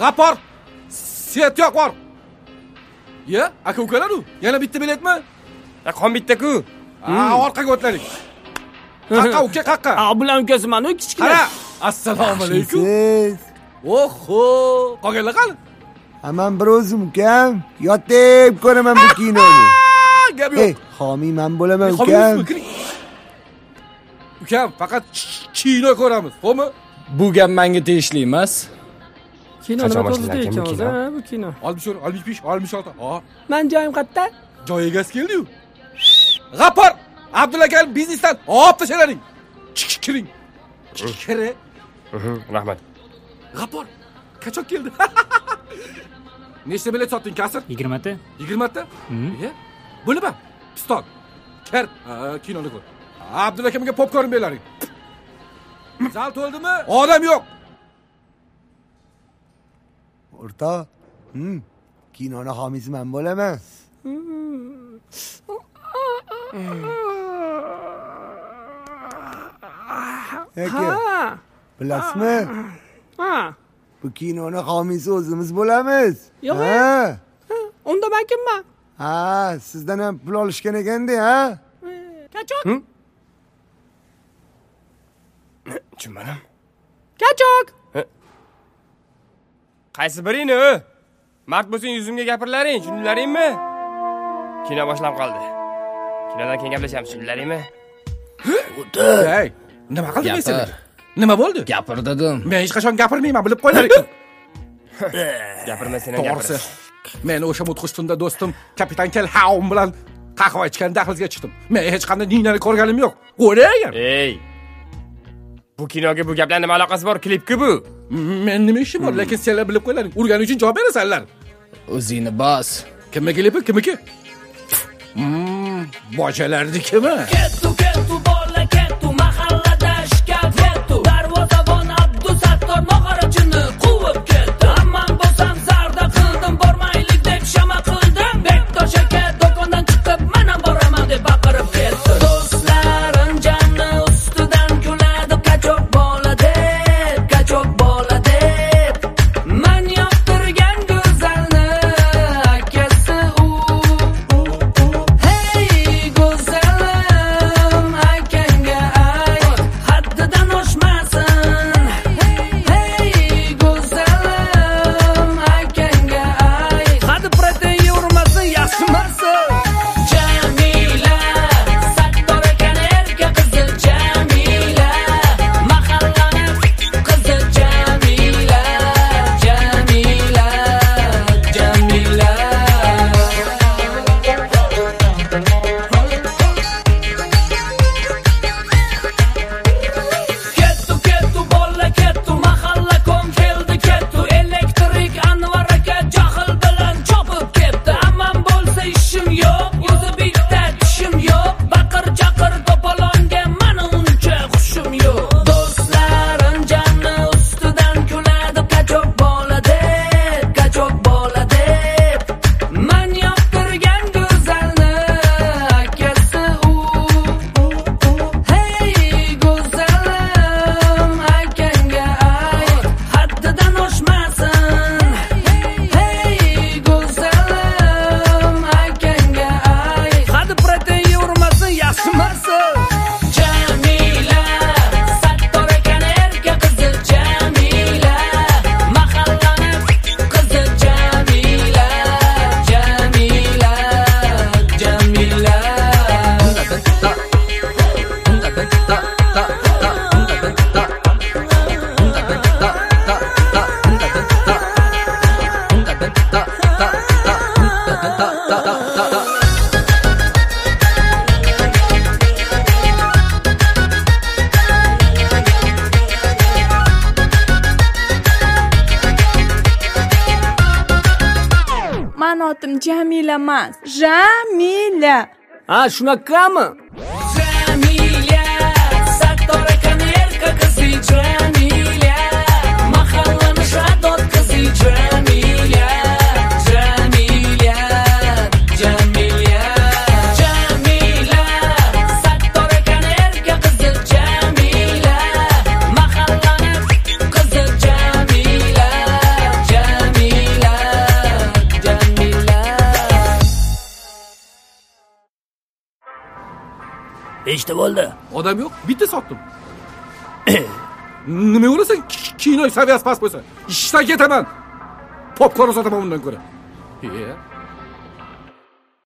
g'apor svet yoq bor. Ya aka ukalar u yana bitta biletmi Ya, qon bitta-ku. ha orqaga o'tlaylik qaqqa uka qaqqa. A bular ukasiman-u kichkina. Qara. Assalomu alaykum. oho. Qolganlar qani? Aman bir o'zim ukam. Yotib ko'raman bu kinoni. Ah, gap yo'q. Homiy men bo'laman ukam. Ukam faqat kino ko'ramiz xo'pmi Bu gap menga tegishli emas. Kino nima to'g'risida bu ekan ha, bu kino. Oltmish to'rt oltmish besh oltmish olti man joyim qayerda? Joy egasi keldiyu. G'apor abdulla aka biznesdan olib tashlalaring Chiq- kiring. Kira Mhm, Rahmat. g'apor qachon keldi? Nechta bilet sotding kasr? Yigirmata. Yigirmata? Iya. bo'libam piston kir Ha, kinoni ko'r. Abdulla akamga popkorn berlaring zal to'ldimi? Odam yo'q O'rta. Hmm. Kinoni homiysi men bo'laman. Aka, ha Bu kinoni homiysi o'zimiz bo'lamiz. Yo'q, Ha. unda man kimman Ha, sizdan ham pul olishgan ekanda, ha? kachok Tushunmadim. kachok Qaysi biringni? Mard bo'lsang yuzimga gapirlaring, tushundilaringmi? Kino boshlanib qoldi. Kinodan keyin gaplashamiz, tushundilaringmi? hey nima qilding men seni Gapir. nima bo'ldi Gapir dedim. men hech qachon gapirmayman bilib qo'ylaring Gapirma sen ham gapir. to'g'risi men o'sha mudhish tunda do'stim kapitan kelhaum bilan qahva ichgan dahlizga chiqdim men hech qanday ninani ko'rganim yo'q qo'ying Ey! Bu kinoga bu gaplarning nima aloqasi bor? Klipku bu. men nima ishim bor? Lekin senlar bilib qo'ylaring. Urgani uchun javob berasanlar O'zingni bos. kimniki klipi? Kimniki? Hmm, bojalarnikimi qanotim otim Jamila emas, Jamila. ha shunaqami nechta bo'ldi odam yo'q bitta sotdim nima o'rasan kino saviyasi past bo'lsa ishdan ketaman popkorn sotaman undan ko'ra e